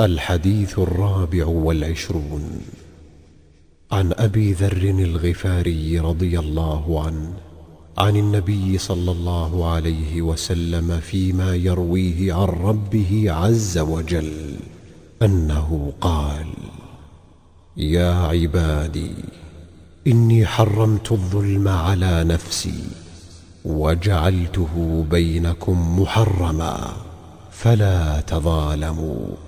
الحديث الرابع والعشرون. عن أبي ذر الغفاري رضي الله عنه عن النبي صلى الله عليه وسلم فيما يرويه عن ربه عز وجل أنه قال يا عبادي إني حرمت الظلم على نفسي وجعلته بينكم محرما فلا تظالموا.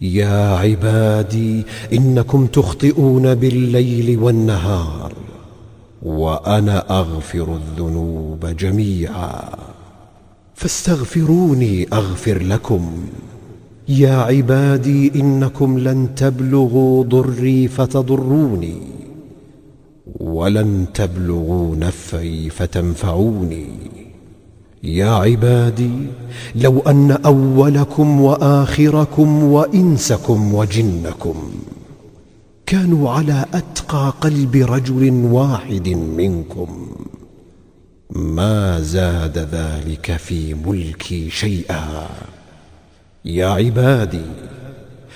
يا عبادي إنكم تخطئون بالليل والنهار وأنا أغفر الذنوب جميعا. فاستغفروني أغفر لكم. يا عبادي إنكم لن تبلغوا ضري فتضروني ولن تبلغوا نفعي فتنفعوني. يا عبادي لو أن أولكم وآخركم وإنسكم وجنكم كانوا على أتقى قلب رجل واحد منكم ما زاد ذلك في ملكي شيئا. يا عبادي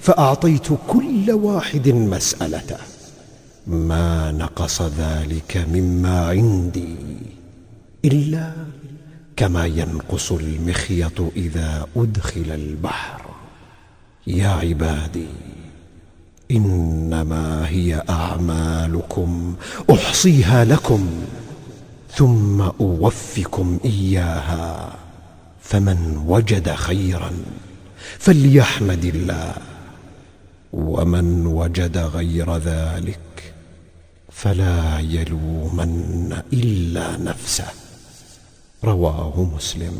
فأعطيت كل واحد مسالته ما نقص ذلك مما عندي إلا كما ينقص المخيط إذا أدخل البحر. يا عبادي إنما هي أعمالكم أحصيها لكم ثم اوفكم إياها. فمن وجد خيرا فليحمد الله. ومن وجد غير ذلك فلا يلومن إلا نفسه. رواه مسلم.